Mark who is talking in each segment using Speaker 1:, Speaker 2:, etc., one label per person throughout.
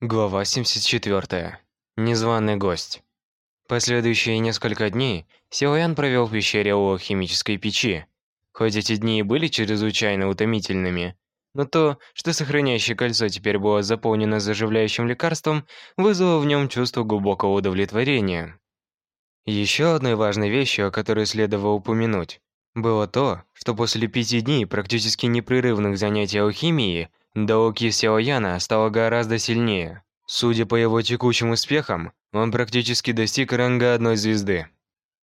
Speaker 1: Глава 74. Незваный гость. Последующие несколько дней Силуян провел в пещере у химической печи. Хоть эти дни и были чрезвычайно утомительными, но то, что сохраняющее кольцо теперь было заполнено заживляющим лекарством, вызвало в нем чувство глубокого удовлетворения. Еще одной важной вещью, о которой следовало упомянуть, было то, что после пяти дней практически непрерывных занятий алхимией Даоки Сяояна стало гораздо сильнее. Судя по его текущим успехам, он практически достиг ранга одной звезды.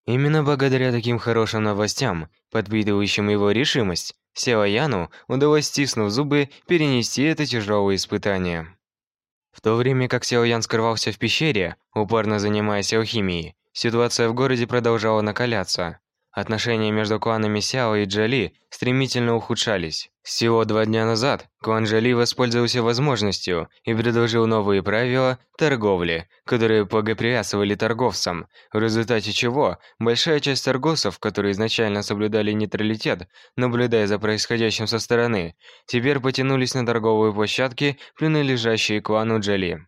Speaker 1: Именно благодаря таким хорошим новостям, подпитывающим его решимость, Сяояну удалось, стиснув зубы, перенести это тяжелое испытание. В то время как Сяоян скрывался в пещере, упорно занимаясь алхимией, ситуация в городе продолжала накаляться. Отношения между кланами Сяо и Джали стремительно ухудшались. Всего два дня назад клан Джали воспользовался возможностью и предложил новые правила торговли, которые благоприятствовали торговцам, в результате чего большая часть торговцев, которые изначально соблюдали нейтралитет, наблюдая за происходящим со стороны, теперь потянулись на торговые площадки, принадлежащие клану Джали.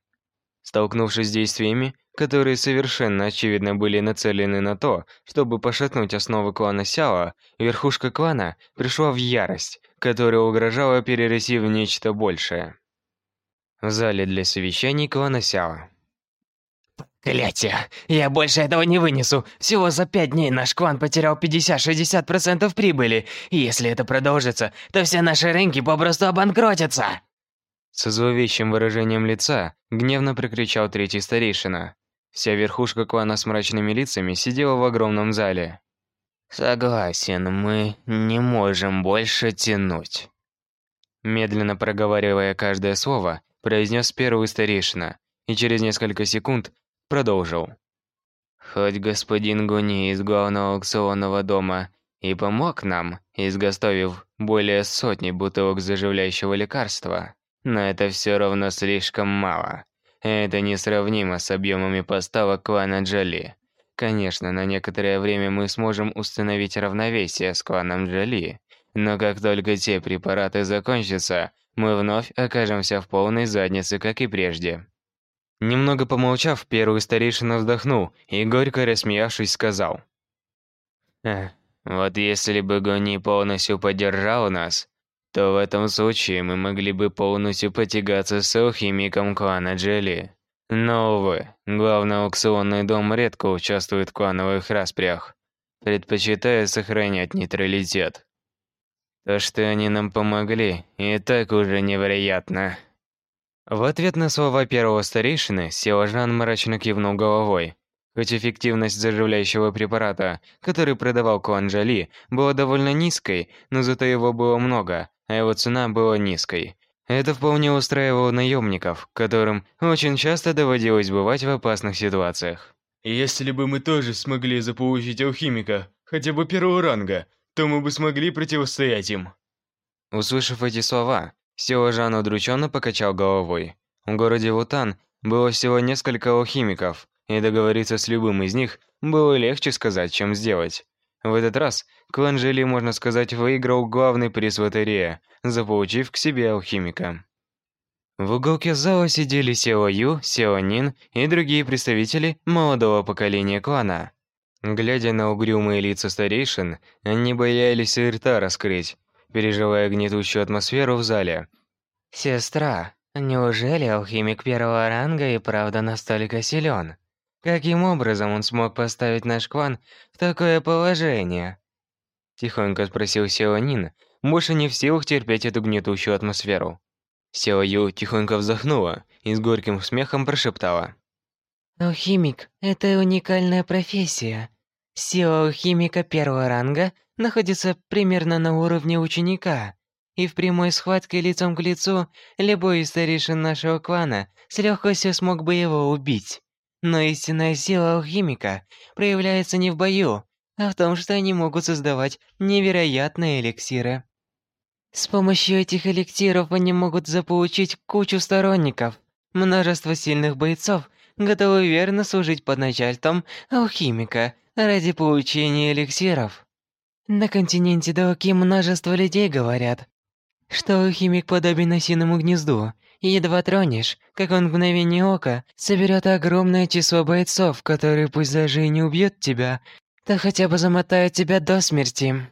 Speaker 1: Столкнувшись с действиями, которые совершенно очевидно были нацелены на то, чтобы пошатнуть основы клана Сяо, верхушка клана пришла в ярость, которая угрожала перерасти в нечто большее. В зале для совещаний клана Сяо.
Speaker 2: Клятие! Я больше этого не вынесу. Всего за пять дней наш клан потерял 50-60% прибыли. И если это продолжится, то все наши рынки попросту обанкротятся.
Speaker 1: Со зловещим выражением лица гневно прокричал третий старейшина. Вся верхушка клана с мрачными лицами сидела в огромном зале.
Speaker 2: Согласен, мы не можем больше тянуть.
Speaker 1: Медленно проговаривая каждое слово, произнес первый старейшина и через несколько секунд продолжил.
Speaker 2: Хоть господин Гуни из главного аукционного дома и помог нам, изготовив более сотни бутылок заживляющего лекарства, но это все равно слишком мало. Это несравнимо с объемами поставок клана Джоли. Конечно, на некоторое время мы сможем установить равновесие с кланом Джоли, но как только те препараты закончатся, мы вновь окажемся в полной заднице, как и прежде.
Speaker 1: Немного помолчав, первый старейшина вздохнул и, горько рассмеявшись, сказал.
Speaker 2: «Эх, вот если бы Гони полностью поддержал нас, то в этом случае мы могли бы полностью потягаться с алхимиком клана Джели. Но, увы, главный аукционный дом редко участвует в клановых распрях, предпочитая сохранять нейтралитет. То, что они нам помогли, и так уже невероятно.
Speaker 1: В ответ на слова первого старейшины, Силажан мрачно кивнул головой. Хоть эффективность заживляющего препарата, который продавал клан Джали, была довольно низкой, но зато его было много, а его цена была низкой. Это вполне устраивало наемников, которым очень часто доводилось бывать в опасных ситуациях.
Speaker 3: Если бы мы тоже смогли заполучить алхимика, хотя бы первого ранга, то мы бы смогли противостоять им.
Speaker 1: Услышав эти слова, Сила Жан удрученно покачал головой. В городе Вутан было всего несколько алхимиков, и договориться с любым из них было легче сказать, чем сделать. В этот раз клан Жили, можно сказать, выиграл главный приз в лотерее, заполучив к себе алхимика. В уголке зала сидели Сео Ю, Сео Нин и другие представители молодого поколения клана. Глядя на угрюмые лица старейшин, они боялись и рта раскрыть, переживая гнетущую атмосферу в зале.
Speaker 2: «Сестра, неужели алхимик первого ранга и правда настолько силен? Каким образом он смог поставить наш клан в такое положение?»
Speaker 1: Тихонько спросил Сео Нин, больше не в силах терпеть эту гнетущую атмосферу. Сео Ю тихонько вздохнула и с горьким смехом прошептала.
Speaker 4: «Алхимик – это уникальная профессия. Сила алхимика первого ранга находится примерно на уровне ученика, и в прямой схватке лицом к лицу любой из старейшин нашего клана с легкостью смог бы его убить. Но истинная сила алхимика проявляется не в бою, а в том, что они могут создавать невероятные эликсиры. С помощью этих эликсиров они могут заполучить кучу сторонников. Множество сильных бойцов готовы верно служить под начальством алхимика ради получения эликсиров. На континенте Дауки множество людей говорят, что алхимик подобен осиному гнезду, и едва тронешь, как он в мгновение ока соберет огромное число бойцов, которые пусть даже и не убьют тебя, то хотя бы замотают тебя до смерти.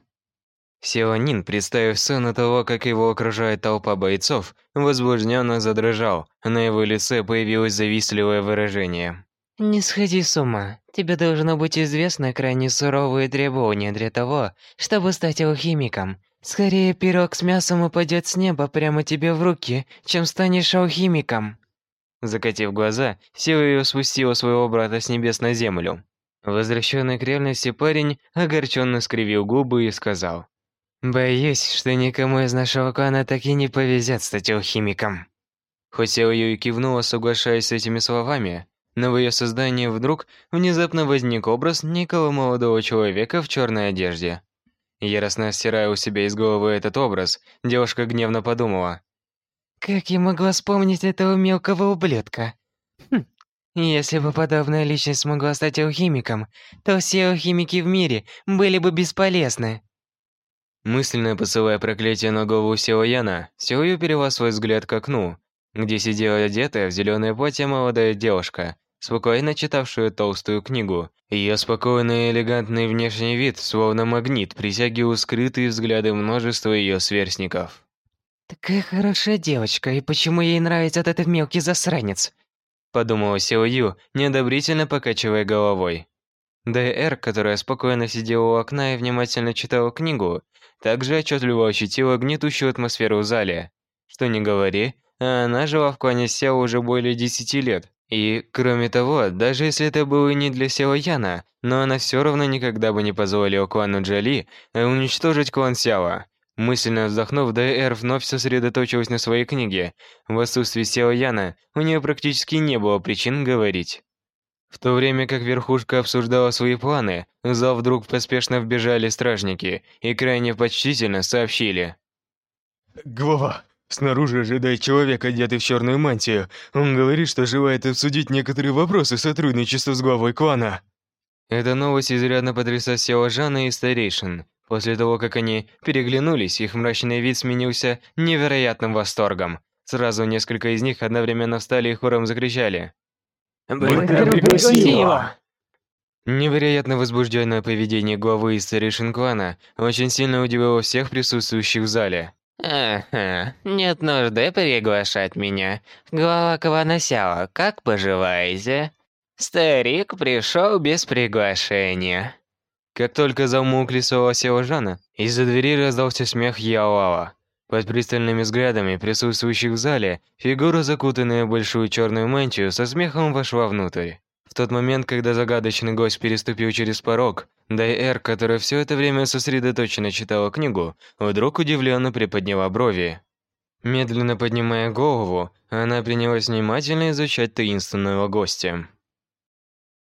Speaker 1: Силанин, представив сцену того, как его окружает толпа бойцов, возбужденно задрожал, на его лице появилось завистливое выражение.
Speaker 4: «Не сходи с ума. Тебе должно быть известно крайне суровые требования для того, чтобы стать алхимиком. Скорее пирог с мясом упадет с неба прямо тебе в руки, чем станешь алхимиком».
Speaker 1: Закатив глаза, Силвия спустила своего брата с небес на землю. Возвращенный к реальности парень огорченно скривил губы и сказал.
Speaker 4: Боюсь, что никому из нашего клана так и не повезет стать алхимиком.
Speaker 1: Хоть Сяо Юй кивнула, соглашаясь с этими словами, но в ее создании вдруг внезапно возник образ некого молодого человека в черной одежде. Яростно стирая у себя из головы этот образ, девушка гневно подумала.
Speaker 4: «Как я могла вспомнить этого мелкого ублюдка? Хм, если бы подобная личность смогла стать алхимиком, то все алхимики в мире были бы бесполезны.
Speaker 1: Мысленно посылая проклятие на голову Силаяна, Силаю перевела свой взгляд к окну, где сидела одетая в зеленое платье молодая девушка, спокойно читавшая толстую книгу. Ее спокойный и элегантный внешний вид, словно магнит, притягивал скрытые взгляды множества ее сверстников.
Speaker 4: «Такая хорошая девочка, и почему ей нравится этот мелкий засранец?»
Speaker 1: Подумала Силаю, неодобрительно покачивая головой. Д.Р., которая спокойно сидела у окна и внимательно читала книгу, также отчетливо ощутила гнетущую атмосферу в зале. Что не говори, а она жила в клане Сяо уже более десяти лет. И, кроме того, даже если это было не для Сяо Яна, но она все равно никогда бы не позволила клану Джали уничтожить клан Сяо. Мысленно вздохнув, Дэр вновь сосредоточилась на своей книге. В отсутствии Сяо Яна у нее практически не было причин говорить. В то время как верхушка обсуждала свои планы, в зал вдруг поспешно вбежали стражники и крайне почтительно сообщили.
Speaker 3: «Глава, снаружи ожидает человек, одетый в черную мантию. Он говорит, что желает обсудить некоторые вопросы сотрудничества с главой клана».
Speaker 1: Эта новость изрядно потрясла Сео Жана и старейшин. После того, как они переглянулись, их мрачный вид сменился невероятным восторгом. Сразу несколько из них одновременно встали и хором закричали.
Speaker 3: Пригласи его!
Speaker 1: Невероятно возбужденное поведение главы и старейшин клана очень сильно удивило всех присутствующих в зале.
Speaker 2: Ага, нет нужды приглашать меня. Глава клана Сяо, как поживаете? Старик пришел без приглашения.
Speaker 1: Как только замолкли слова Сяо Жана, из-за двери раздался смех Яолава. Под пристальными взглядами присутствующих в зале, фигура, закутанная в большую черную мантию, со смехом вошла внутрь. Тот момент, когда загадочный гость переступил через порог, Дайэр, которая все это время сосредоточенно читала книгу, вдруг удивленно приподняла брови. Медленно поднимая голову, она принялась внимательно изучать таинственного гостя.